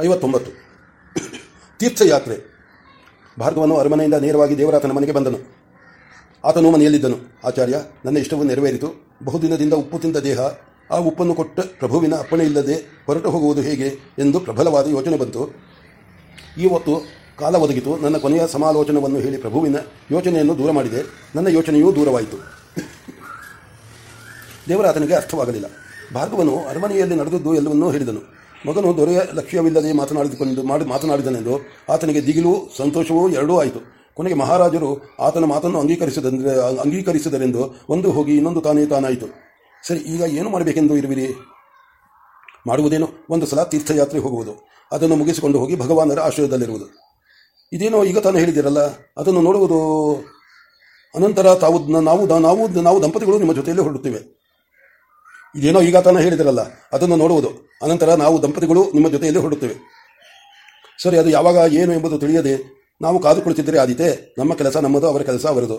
ಐವತ್ತೊಂಬತ್ತು. ತೀರ್ಥಯಾತ್ರೆ. ಭಾರ್ಗವನು ಅರಮನೆಯಿಂದ ನೇರವಾಗಿ ದೇವರಾತನ ಮನೆಗೆ ಬಂದನು. ಆತನು ಮನೆಯಲ್ಲಿದ್ದನು. ಆಚಾರ್ಯ, ನನ್ನ ಇಷ್ಟವು ನೆರವೇರಿತು. ಬಹುದಿನದಿಂದ ಉಪ್ಪು ತಿಂದ ದೇಹ, ಆ ಉಪ್ಪನ್ನು ಕೊಟ್ಟ ಪ್ರಭುವಿನ ಅಪ್ಪಣೆ ಇಲ್ಲದೆ ಹೊರಟು ಹೋಗುವುದು ಹೇಗೆ ಎಂದು ಪ್ರಬಲವಾದ ಯೋಚನೆ ಬಂತು. ಇವತ್ತು ಕಾಲ ಒದಗಿತು. ನನ್ನ ಕೊನೆಯ ಸಮಾಲೋಚನವನ್ನು ಹೇಳಿ ಪ್ರಭುವಿನ ಯೋಚನೆಯನ್ನು ದೂರ ಮಾಡಿದೆ. ನನ್ನ ಯೋಚನೆಯೂ ದೂರವಾಯಿತು. ದೇವರಾತನಿಗೆ ಅರ್ಥವಾಗಲಿಲ್ಲ. ಭಾರ್ಗವನು ಅರಮನೆಯಲ್ಲಿ ನಡೆದದ್ದು ಎಲ್ಲವನ್ನೂ ಹೇಳಿದನು. ಮಗನು ದೊರೆಯ ಲಕ್ಷ್ಯವಿಲ್ಲದೆ ಮಾತನಾಡಿದುಕೊಂಡು ಮಾಡಿ ಮಾತನಾಡಿದನೆಂದು ಆತನಿಗೆ ದಿಗಿಲು ಸಂತೋಷವೂ ಎರಡೂ ಆಯಿತು. ಕೊನೆಗೆ ಮಹಾರಾಜರು ಆತನ ಮಾತನ್ನು ಅಂಗೀಕರಿಸಿದಂದ್ರೆ, ಅಂಗೀಕರಿಸಿದರೆಂದು ಒಂದು ಹೋಗಿ ಇನ್ನೊಂದು ತಾನೇ ತಾನಾಯಿತು. ಸರಿ, ಈಗ ಏನು ಮಾಡಬೇಕೆಂದು ಇರುವಿರಿ? ಮಾಡುವುದೇನು? ಒಂದು ಸಲ ತೀರ್ಥಯಾತ್ರೆ ಹೋಗುವುದು. ಅದನ್ನು ಮುಗಿಸಿಕೊಂಡು ಹೋಗಿ ಭಗವಾನರ ಆಶ್ರಯದಲ್ಲಿರುವುದು. ಇದೇನೋ ಈಗ ತಾನು ಹೇಳಿದಿರಲ್ಲ ಅದನ್ನು ನೋಡುವುದು ಅನಂತರ ತಾವು, ನಾವು ನಾವು ನಾವು ದಂಪತಿಗಳು ನಿಮ್ಮ ಜೊತೆಯಲ್ಲಿ ಹೊರಡುತ್ತೇವೆ. ಇದೇನೋ ಈಗ ತಾನು ಹೇಳಿದಿರಲ್ಲ, ಅದನ್ನು ನೋಡುವುದು. ಅನಂತರ ನಾವು ದಂಪತಿಗಳು ನಿಮ್ಮ ಜೊತೆಯಲ್ಲಿ ಹೊರಡುತ್ತೇವೆ. ಸರಿ, ಅದು ಯಾವಾಗ, ಏನು ಎಂಬುದು ತಿಳಿಯದೆ ನಾವು ಕಾದು ಕುಳಿತಿದ್ದರೆ ಆದೀತೆ, ನಮ್ಮ ಕೆಲಸ ನಮ್ಮದು, ಅವರ ಕೆಲಸ ಅವರದು.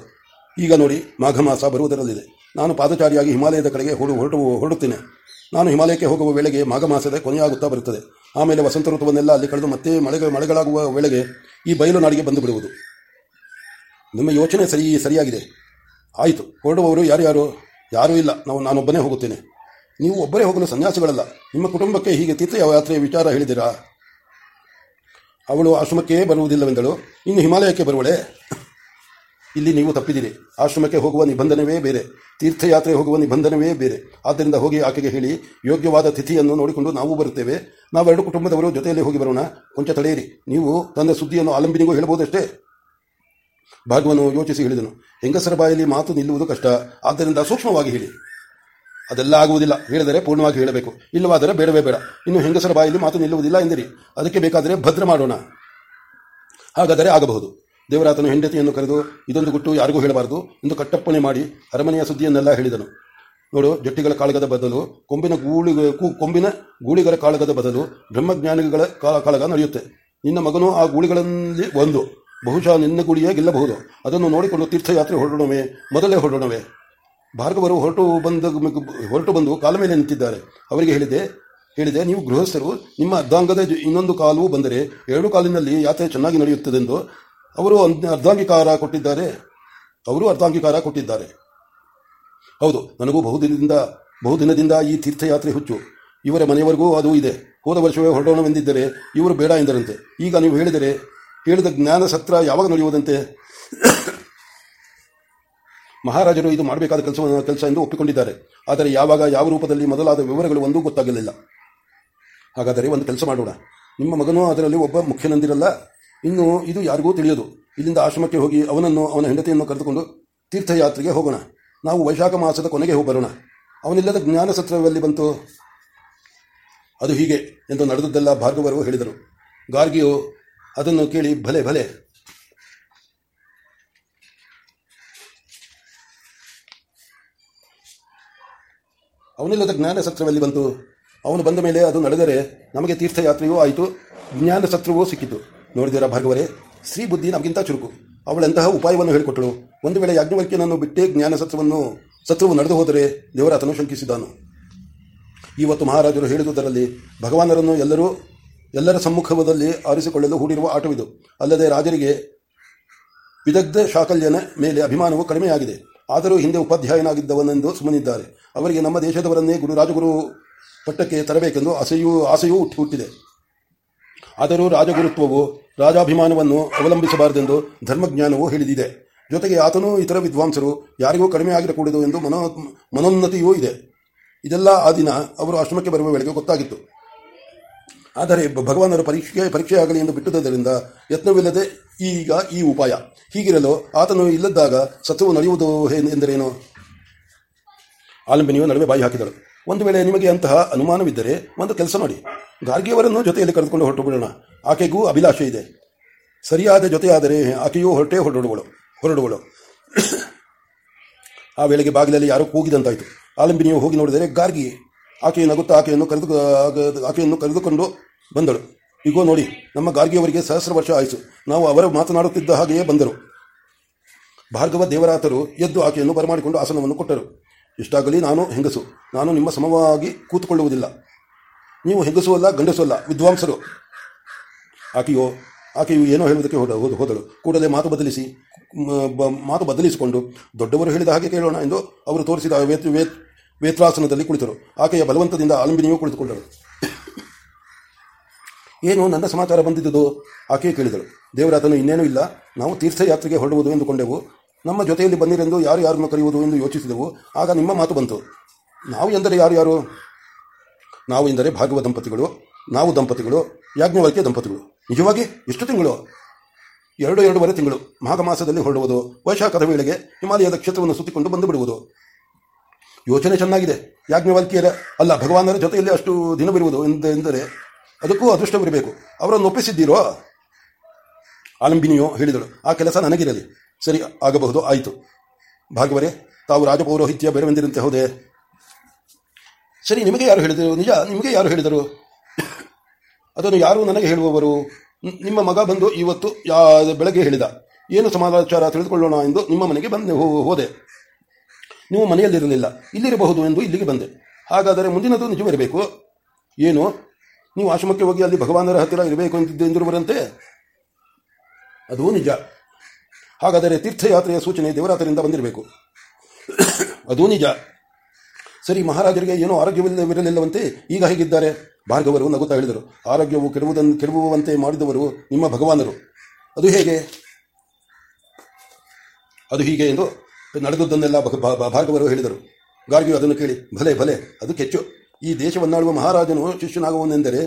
ಈಗ ನೋಡಿ, ಮಾಘ ಮಾಸ ಬರುವುದರಲ್ಲಿದೆ. ನಾನು ಪಾದಚಾರಿಯಾಗಿ ಹಿಮಾಲಯದ ಕಡೆಗೆ ಹೊರಡು ಹೊರಟು ಹೊರಡುತ್ತೇನೆ. ನಾನು ಹಿಮಾಲಯಕ್ಕೆ ಹೋಗುವ ವೇಳೆಗೆ ಮಾಘ ಮಾಸದ ಕೊನೆಯಾಗುತ್ತಾ ಬರುತ್ತದೆ. ಆಮೇಲೆ ವಸಂತ ಋತುವನ್ನೆಲ್ಲ ಅಲ್ಲಿ ಕಳೆದು ಮತ್ತೆ ಮಳೆಗಳು ಮಳೆಗಳಾಗುವ ವೇಳೆಗೆ ಈ ಬಯಲು ನಾಡಿಗೆ ಬಂದು ಬಿಡುವುದು ನಿಮ್ಮ ಯೋಚನೆ ಸರಿ ಸರಿಯಾಗಿದೆ. ಆಯಿತು, ಹೊರಡುವವರು ಯಾರ್ಯಾರು ಯಾರೂ ಇಲ್ಲ. ನಾವು ನಾನೊಬ್ಬನೇ ಹೋಗುತ್ತೇನೆ. ನೀವು ಒಬ್ಬರೇ ಹೋಗಲು ಸನ್ಯಾಸಿಗಳಲ್ಲ. ನಿಮ್ಮ ಕುಟುಂಬಕ್ಕೆ ಹೀಗೆ ತೀರ್ಥಯಾತ್ರೆಯ ವಿಚಾರ ಹೇಳಿದಿರಾ ಅವಳು ಆಶ್ರಮಕ್ಕೆ ಬರುವುದಿಲ್ಲವೆಂದಳು. ಇನ್ನು ಹಿಮಾಲಯಕ್ಕೆ ಬರುವಳೆ? ಇಲ್ಲಿ ನೀವು ತಪ್ಪಿದಿರಿ ಆಶ್ರಮಕ್ಕೆ ಹೋಗುವ ನಿಬಂಧನವೇ ಬೇರೆ. ತೀರ್ಥಯಾತ್ರೆ ಹೋಗುವ ನಿಬಂಧನವೇ ಬೇರೆ. ಆದ್ದರಿಂದ ಹೋಗಿ ಆಕೆಗೆ ಹೇಳಿ, ಯೋಗ್ಯವಾದ ತಿಥಿಯನ್ನು ನೋಡಿಕೊಂಡು ನಾವು ಬರುತ್ತೇವೆ. ನಾವೆರಡು ಕುಟುಂಬದವರು ಜೊತೆಯಲ್ಲಿ ಹೋಗಿ ಬರೋಣ. ಕೊಂಚ ತಡೆಯಿರಿ. ನೀವು ತನ್ನ ಸುದ್ದಿಯನ್ನು ಆಲಂಬಿನಿಗೂ ಹೇಳಬಹುದಷ್ಟೇ? ಭಾಗವನ್ನು ಯೋಚಿಸಿ ಹೇಳಿದನು. ಹೆಂಗಸರ ಬಾಯಲ್ಲಿ ಮಾತು ನಿಲ್ಲುವುದು ಕಷ್ಟ. ಆದ್ದರಿಂದ ಸೂಕ್ಷ್ಮವಾಗಿ ಹೇಳಿ. ಅದೆಲ್ಲ ಆಗುವುದಿಲ್ಲ. ಹೇಳಿದರೆ ಪೂರ್ಣವಾಗಿ ಹೇಳಬೇಕು. ಇಲ್ಲವಾದರೆ ಬೇಡವೇ ಬೇಡ. ಇನ್ನು ಹೆಂಗಸರ ಬಾಯಲ್ಲಿ ಮಾತು ನಿಲ್ಲುವುದಿಲ್ಲ ಎಂದಿರಿ. ಅದಕ್ಕೆ ಬೇಕಾದರೆ ಭದ್ರ ಮಾಡೋಣ. ಹಾಗಾದರೆ ಆಗಬಹುದು. ದೇವರಾತನು ಹೆಂಡತಿಯನ್ನು ಕರೆದು, ಇದೊಂದು ಗುಟ್ಟು ಯಾರಿಗೂ ಹೇಳಬಾರದು ಎಂದು ಕಟ್ಟಪ್ಪಣೆ ಮಾಡಿ ಅರಮನೆಯ ಸುದ್ದಿಯನ್ನೆಲ್ಲ ಹೇಳಿದನು. ನೋಡು, ಜಟ್ಟಿಗಳ ಕಾಳಗದ ಬದಲು ಕೊಂಬಿನ ಗೂಳಿ ಕೊಂಬಿನ ಗೂಳಿಗರ ಕಾಳಗದ ಬದಲು ಬ್ರಹ್ಮಜ್ಞಾನಿಗಳ ಕಾಳಗ ನಡೆಯುತ್ತೆ. ನಿನ್ನ ಮಗನು ಆ ಗೂಳಿಗಳಲ್ಲಿ ಒಂದು. ಬಹುಶಃ ನಿನ್ನ ಗುಳಿಯೇ ಗೆಲ್ಲಬಹುದು. ಅದನ್ನು ನೋಡಿಕೊಂಡು ತೀರ್ಥಯಾತ್ರೆ ಹೊರಡೋಣವೇ? ಮೊದಲೇ ಹೊರಡೋಣವೇ? ಭಾರ್ಗವರು ಹೊರಟು ಬಂದ, ಹೊರಟು ಬಂದು ಕಾಲ ಮೇಲೆ ನಿಂತಿದ್ದಾರೆ. ಅವರಿಗೆ ಹೇಳಿದೆ ಹೇಳಿದೆ, ನೀವು ಗೃಹಸ್ಥರು, ನಿಮ್ಮ ಅರ್ಧಾಂಗದ ಇನ್ನೊಂದು ಕಾಲು ಬಂದರೆ ಎರಡು ಕಾಲಿನಲ್ಲಿ ಯಾತ್ರೆ ಚೆನ್ನಾಗಿ ನಡೆಯುತ್ತದೆಂದು ಅವರು ಅರ್ಧಾಂಗೀಕಾರ ಕೊಟ್ಟಿದ್ದಾರೆ. ಅವರು ಅರ್ಧಾಂಗೀಕಾರ ಕೊಟ್ಟಿದ್ದಾರೆ. ಹೌದು, ನನಗೂ ಬಹುದಿನದಿಂದ ಬಹುದಿನದಿಂದ ಈ ತೀರ್ಥಯಾತ್ರೆ ಹುಚ್ಚು. ಇವರ ಮನೆಯವರೆಗೂ ಅದು ಇದೆ. ಹೋದ ವರ್ಷವೇ ಹೊರಡೋಣವೆಂದಿದ್ದರೆ ಇವರು ಬೇಡ ಎಂದರಂತೆ. ಈಗ ನೀವು ಹೇಳಿದರೆ, ಹೇಳಿದ ಜ್ಞಾನ ಸತ್ರ ಯಾವಾಗ ನಡೆಯುವುದಂತೆ? ಮಹಾರಾಜರು ಇದು ಮಾಡಬೇಕಾದ ಕೆಲಸ ಕೆಲಸ ಎಂದು ಒಪ್ಪಿಕೊಂಡಿದ್ದಾರೆ. ಆದರೆ ಯಾವಾಗ ಯಾವ ರೂಪದಲ್ಲಿ ಮೊದಲಾದ ವಿವರಗಳು ಒಂದೂ ಗೊತ್ತಾಗಲಿಲ್ಲ. ಹಾಗಾದರೆ ಒಂದು ಕೆಲಸ ಮಾಡೋಣ. ನಿಮ್ಮ ಮಗನೂ ಅದರಲ್ಲಿ ಒಬ್ಬ ಮುಖ್ಯನಂದಿರಲ್ಲ. ಇನ್ನು ಇದು ಯಾರಿಗೂ ತಿಳಿಯದು. ಇಲ್ಲಿಂದ ಆಶ್ರಮಕ್ಕೆ ಹೋಗಿ ಅವನನ್ನು, ಅವನ ಹೆಂಡತಿಯನ್ನು ಕರೆದುಕೊಂಡು ತೀರ್ಥಯಾತ್ರೆಗೆ ಹೋಗೋಣ. ನಾವು ವೈಶಾಖ ಮಾಸದ ಕೊನೆಗೆ ಹೋಗಿ ಬರೋಣ ಅವನಿಲ್ಲದ ಜ್ಞಾನ ಸತ್ರದಲ್ಲಿ ಬಂತು. ಅದು ಹೀಗೆ ಎಂದು ನಡೆದದ್ದೆಲ್ಲ ಭಾರ್ಗವರು ಹೇಳಿದರು. ಗಾರ್ಗಿಯು ಅದನ್ನು ಕೇಳಿ ಭಲೆ ಭಲೆ. ಅವನಿಲ್ಲದ ಜ್ಞಾನ ಬಂತು? ಅವನು ಬಂದ ಮೇಲೆ ಅದು ನಡೆದರೆ ನಮಗೆ ತೀರ್ಥಯಾತ್ರೆಯೂ ಆಯಿತು, ಜ್ಞಾನ ಸತ್ರವೂ ಸಿಕ್ಕಿತು. ನೋಡಿದಿರ ಭಾಗವರೇ ಸ್ತ್ರೀ ಬುದ್ಧಿ ನಮಗಿಂತ ಚುರುಕು. ಅವಳೆಂತಹ ಉಪಾಯವನ್ನು ಹೇಳಿಕೊಟ್ಟಳು. ಒಂದು ವೇಳೆ ಯಾಜ್ಞವಲ್ಕ್ಯನನ್ನು ಬಿಟ್ಟೇ ಜ್ಞಾನ ಸತ್ರವನ್ನು ಸತ್ರವು ನಡೆದು ಹೋದರೆ ದೇವರಾತನು ಶಂಕಿಸಿದ್ದಾನು. ಇವತ್ತು ಮಹಾರಾಜರು ಹೇಳಿದುದರಲ್ಲಿ ಭಗವಾನರನ್ನು ಎಲ್ಲರೂ, ಎಲ್ಲರ ಸಮ್ಮುಖದಲ್ಲಿ ಆರಿಸಿಕೊಳ್ಳಲು ಹೂಡಿರುವ ಆಟವಿದು. ಅಲ್ಲದೆ ರಾಜರಿಗೆ ವಿದಗ್ಧ ಶಾಕಲ್ಯನ ಮೇಲೆ ಅಭಿಮಾನವು ಕಡಿಮೆಯಾಗಿದೆ. ಆದರೂ ಹಿಂದೆ ಉಪಾಧ್ಯಾಯನಾಗಿದ್ದವನೆಂದು ಸುಮ್ಮನಿದ್ದಾರೆ. ಅವರಿಗೆ ನಮ್ಮ ದೇಶದವರನ್ನೇ ಗುರು ರಾಜಗುರು ಪಟ್ಟಕ್ಕೆ ತರಬೇಕೆಂದು ಆಸೆಯೂ ಆಸೆಯೂ ಹುಟ್ಟಿದೆ ಆದರೂ ರಾಜಗುರುತ್ವವು, ರಾಜಾಭಿಮಾನವನ್ನು ಅವಲಂಬಿಸಬಾರದೆಂದು ಧರ್ಮಜ್ಞಾನವು ಹೇಳಿದಿದೆ. ಜೊತೆಗೆ ಆತನೂ ಇತರ ವಿದ್ವಾಂಸರು ಯಾರಿಗೂ ಕಡಿಮೆ ಆಗಿರಕೂಡದು ಎಂದು ಮನೋ, ಮನೋನ್ನತಿಯೂ ಇದೆ. ಇದೆಲ್ಲ ಆ ದಿನ ಅವರು ಆಶ್ರಮಕ್ಕೆ ಬರುವ ವೇಳೆಗೆ ಗೊತ್ತಾಗಿತ್ತು. ಆದರೆ ಭಗವಾನರ ಪರೀಕ್ಷೆ, ಪರೀಕ್ಷೆಯಾಗಲಿ ಎಂದು ಬಿಟ್ಟುದರಿಂದ ಯತ್ನವಿಲ್ಲದೆ ಈಗ ಈ ಉಪಾಯ. ಹೀಗಿರಲು ಆತನು ಇಲ್ಲದಾಗ ಸತ್ಯವು ನಡೆಯುವುದು ಎಂದರೇನು? ಆಲಂಬಿನಿಯು ನಡುವೆ ಬಾಯಿ ಹಾಕಿದಳು. ಒಂದು ವೇಳೆ ನಿಮಗೆ ಅಂತಹ ಅನುಮಾನವಿದ್ದರೆ ಒಂದು ಕೆಲಸ ಮಾಡಿ ಗಾರ್ಗಿಯವರನ್ನು ಜೊತೆಯಲ್ಲಿ ಕರೆದುಕೊಂಡು ಹೊರಟು ಬಿಡೋಣ ಆಕೆಗೂ ಅಭಿಲಾಷೆ ಇದೆ. ಸರಿಯಾದ ಜೊತೆಯಾದರೆ ಆಕೆಯೂ ಹೊರಟೇ ಹೊರಡುವಳು ಹೊರಡುವಳು. ಆ ವೇಳೆಗೆ ಬಾಗಿಲಲ್ಲಿ ಯಾರೋ ಕೂಗಿದಂತಾಯಿತು. ಆಲಂಬಿನಿಯು ಹೋಗಿ ನೋಡಿದರೆ ಗಾರ್ಗಿ ಆಕೆಯನ್ನು ನಗುತ್ತಾ ಆಕೆಯನ್ನು ಕರೆದು ಆಕೆಯನ್ನು ಕರೆದುಕೊಂಡು ಬಂದಳು. ಈಗೋ ನೋಡಿ, ನಮ್ಮ ಗಾರ್ಗಿಯವರಿಗೆ ಸಹಸ್ರ ವರ್ಷ ಆಯಿತು ನಾವು ಅವರು ಮಾತನಾಡುತ್ತಿದ್ದ ಹಾಗೆಯೇ ಬಂದರು. ಭಾರ್ಗವ ದೇವರಾತರು ಎದ್ದು ಆಕೆಯನ್ನು ಬರಮಾಡಿಕೊಂಡು ಆಸನವನ್ನು ಕೊಟ್ಟರು. ಇಷ್ಟಾಗಲಿ ನಾನು ಹೆಂಗಸು. ನಾನು ನಿಮ್ಮ ಸಮವಾಗಿ ಕೂತುಕೊಳ್ಳುವುದಿಲ್ಲ. ನೀವು ಹೆಂಗಸು ಅಲ್ಲ, ಗಂಡಸು ಅಲ್ಲ, ವಿದ್ವಾಂಸರು. ಆಕೆಯೋ ಆಕೆಯು ಏನೋ ಹೇಳುವುದಕ್ಕೆ ಹೋದ ಹೋದ- ಹೋದಳು. ಕೂಡಲೇ ಮಾತು ಬದಲಿಸಿ ಮಾತು ಬದಲಿಸಿಕೊಂಡು ದೊಡ್ಡವರು ಹೇಳಿದ ಹಾಗೆ ಕೇಳೋಣ ಎಂದು ಅವರು ತೋರಿಸಿದ ವೇತ್ ವೇತ್ ವೇತ್ರಾಸನದಲ್ಲಿ ಕುಳಿತರು. ಆಕೆಯ ಬಲವಂತದಿಂದ ಆಲಂಬಿನಿಯೂ ಕುಳಿತುಕೊಂಡಳು. ಏನು ನನ್ನ ಸಮಾಚಾರ ಬಂದಿದ್ದುದು? ಆಕೆ ಕೇಳಿದಳು. ದೇವರಾತನು ಇನ್ನೇನೂ ಇಲ್ಲ. ನಾವು ತೀರ್ಥಯಾತ್ರೆಗೆ ಹೊರಡುವುದು ಎಂದುಕೊಂಡೆವು ನಮ್ಮ ಜೊತೆಯಲ್ಲಿ ಬಂದಿರೆಂದು ಯಾರು ಯಾರನ್ನು ಕರೆಯುವುದು ಎಂದು ಯೋಚಿಸಿದೆವು. ಆಗ ನಿಮ್ಮ ಮಾತು ಬಂತು. ನಾವು ಎಂದರೆ ಯಾರು ಯಾರು? ನಾವು ಎಂದರೆ ಭಾಗವ ದಂಪತಿಗಳು, ನಾವು ದಂಪತಿಗಳು, ಯಾಜ್ಞವಲ್ಕ್ಯ ದಂಪತಿಗಳು. ನಿಜವಾಗಿ ಎಷ್ಟು ತಿಂಗಳು? ಎರಡು ಎರಡೂವರೆ ತಿಂಗಳು. ಮಾಘ ಮಾಸದಲ್ಲಿ ಹೊರಡುವುದು. ವೈಶಾಖದ ವೇಳೆಗೆ ಹಿಮಾಲಯದ ಕ್ಷೇತ್ರವನ್ನು ಸುತ್ತಿಕೊಂಡು ಬಂದು ಬಿಡುವುದು. ಯೋಚನೆ ಚೆನ್ನಾಗಿದೆ. ಯಾಜ್ಞವಲ್ಕಿಯರ, ಅಲ್ಲ, ಭಗವಾನರ ಜೊತೆಯಲ್ಲಿ ಅಷ್ಟು ದಿನವಿರುವುದು ಎಂದ, ಎಂದರೆ ಅದಕ್ಕೂ ಅದೃಷ್ಟವಿರಬೇಕು ಅವರನ್ನು ಒಪ್ಪಿಸಿದ್ದೀರೋ? ಆಲಂಬಿನಿಯೋ ಹೇಳಿದಳು. ಆ ಕೆಲಸ ನನಗಿರಲಿ. ಸರಿ, ಆಗಬಹುದು, ಆಯಿತು. ಭಾಗವರೇ ತಾವು ರಾಜಪೌರೋಹಿತ್ಯ ಬೇಡವೆಂದಿರಂತೆ ಹೋದೆ. ಸರಿ, ನಿಮಗೆ ಯಾರು ಹೇಳಿದರು? ನಿಜ, ನಿಮಗೆ ಯಾರು ಹೇಳಿದರು? ಅದನ್ನು ಯಾರು ನನಗೆ ಹೇಳುವವರು? ನಿಮ್ಮ ಮಗ ಬಂದು ಇವತ್ತು ಯಾ ಬೆಳಗ್ಗೆ ಹೇಳಿದ. ಏನು ಸಮಾಚಾರ ತಿಳಿದುಕೊಳ್ಳೋಣ ಎಂದು ನಿಮ್ಮ ಮನೆಗೆ ಬಂದೆ ಹೋದೆ. ನೀವು ಮನೆಯಲ್ಲಿರಲಿಲ್ಲ. ಇಲ್ಲಿರಬಹುದು ಎಂದು ಇಲ್ಲಿಗೆ ಬಂದೆ. ಹಾಗಾದರೆ ಮುಂದಿನದು ನಿಜವಿರಬೇಕು? ಏನು? ನೀವು ಆಶ್ರಮಕ್ಕೆ ಹೋಗಿ ಅಲ್ಲಿ ಭಗವಾನರ ಹತ್ತಿರ ಇರಬೇಕು ಅಂತಿದ್ದೆ ಎಂದಿರುವರಂತೆ? ಅದು ನಿಜ. ಹಾಗಾದರೆ ತೀರ್ಥಯಾತ್ರೆಯ ಸೂಚನೆ ದೇವರಾತರಿಂದ ಬಂದಿರಬೇಕು. ಅದು ನಿಜ. ಸರಿ, ಮಹಾರಾಜರಿಗೆ ಏನೋ ಆರೋಗ್ಯವಿಲ್ಲವಿರಲಿಲ್ಲವಂತೆ ಈಗ ಹೇಗಿದ್ದಾರೆ? ಭಾರ್ಗವರು ನಗುತ್ತಾ ಹೇಳಿದರು. ಆರೋಗ್ಯವು ಕೆಡುವುದನ್ನು ಕೆಡುವಂತೆ ಮಾಡಿದವರು ನಿಮ್ಮ ಭಗವಾನರು. ಅದು ಹೇಗೆ? ಅದು ಹೀಗೆ ಎಂದು ನಡೆದುದನ್ನೆಲ್ಲ ಭಾರ್ಗವರು ಹೇಳಿದರು. ಗಾರ್ಗಿಯು ಅದನ್ನು ಕೇಳಿ, ಭಲೆ ಭಲೆ, ಅದು ಕೆಚ್ಚು. ಈ ದೇಶವನ್ನಾಳುವ ಮಹಾರಾಜನು ಶಿಷ್ಯನಾಗುವನೆಂದರೆ,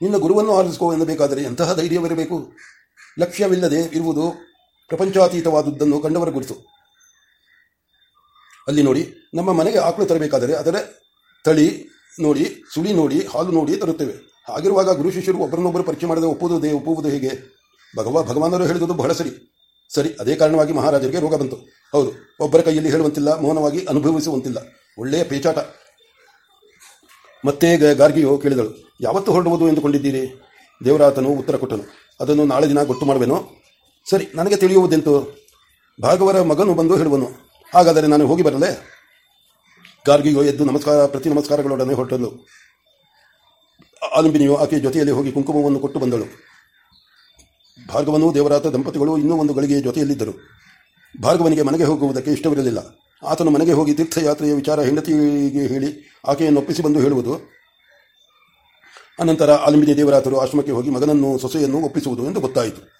ನಿನ್ನ ಗುರುವನ್ನು ಆಲಿಸಿಕೋ ಎನ್ನಬೇಕಾದರೆ ಎಂತಹ ಧೈರ್ಯವಿರಬೇಕು. ಲಕ್ಷ್ಯವಿಲ್ಲದೆ ಇರುವುದು ಪ್ರಪಂಚಾತೀತವಾದುದನ್ನು ಕಂಡವರ ಗುರುತು ಅಲ್ಲಿ ನೋಡಿ, ನಮ್ಮ ಮನೆಗೆ ಆಕಳು ತರಬೇಕಾದರೆ ಅದರ ತಳಿ ನೋಡಿ, ಸುಳಿ ನೋಡಿ, ಹಾಲು ನೋಡಿ ತರುತ್ತೇವೆ. ಹಾಗಿರುವಾಗ ಗುರು ಶಿಷ್ಯರು ಒಬ್ಬರನ್ನೊಬ್ಬರು ಪರಿಚಯ ಮಾಡದೆ ಒಪ್ಪುವುದೇ, ಒಪ್ಪುವುದು ಹೇಗೆ? ಭಗವ, ಭಗವಾನರು ಹೇಳಿದುದು ಬಹಳ ಸರಿ. ಸರಿ, ಅದೇ ಕಾರಣವಾಗಿ ಮಹಾರಾಜರಿಗೆ ರೋಗ ಬಂತು. ಹೌದು, ಒಬ್ಬರ ಕೈಯಲ್ಲಿ ಹೇಳುವಂತಿಲ್ಲ, ಮೌನವಾಗಿ ಅನುಭವಿಸುವಂತಿಲ್ಲ. ಒಳ್ಳೆಯ ಪೇಚಾಟ. ಮತ್ತೆ ಗಾರ್ಗಿಯು ಕೇಳಿದಳು, ಯಾವತ್ತು ಹೊರಡುವುದು ಎಂದುಕೊಂಡಿದ್ದೀರಿ? ದೇವರಾತನು ಉತ್ತರ ಕೊಟ್ಟನು, ಅದನ್ನು ನಾಳೆ ದಿನ ಗೊತ್ತು ಮಾಡುವೆನು? ಸರಿ, ನನಗೆ ತಿಳಿಯುವುದೆಂತು? ಭಾಗವರ ಮಗನು ಬಂದು ಹೇಳುವನು, ಹಾಗಾದರೆ ನಾನು ಹೋಗಿ ಬರಲೇ? ಗಾರ್ಗಿಯು ಎದ್ದು ನಮಸ್ಕಾರ ಪ್ರತಿ ನಮಸ್ಕಾರಗಳೊಡನೆ ಹೊರಟಲು ಆಲಂಬಿನಿಯು ಆಕೆಯ ಜೊತೆಯಲ್ಲಿ ಹೋಗಿ ಕುಂಕುಮವನ್ನು ಕೊಟ್ಟು ಬಂದಳು. ಭಾರ್ಗವನು ದೇವರಾತ ದಂಪತಿಗಳು ಇನ್ನೂ ಒಂದು ಗಳಿಗೆ ಜೊತೆಯಲ್ಲಿದ್ದರು. ಭಾರ್ಗವನಿಗೆ ಮನೆಗೆ ಹೋಗುವುದಕ್ಕೆ ಇಷ್ಟವಿರಲಿಲ್ಲ. ಆತನು ಮನೆಗೆ ಹೋಗಿ ತೀರ್ಥಯಾತ್ರೆಯ ವಿಚಾರ ಹೆಂಡತಿಗೆ ಹೇಳಿ ಆಕೆಯನ್ನು ಒಪ್ಪಿಸಿ ಬಂದು ಹೇಳುವುದು. ಅನಂತರ ಆಲಂಬಿನಿ ದೇವರಾತರು ಆಶ್ರಮಕ್ಕೆ ಹೋಗಿ ಮಗನನ್ನು ಸೊಸೆಯನ್ನು ಒಪ್ಪಿಸುವುದು ಎಂದು ಗೊತ್ತಾಯಿತು.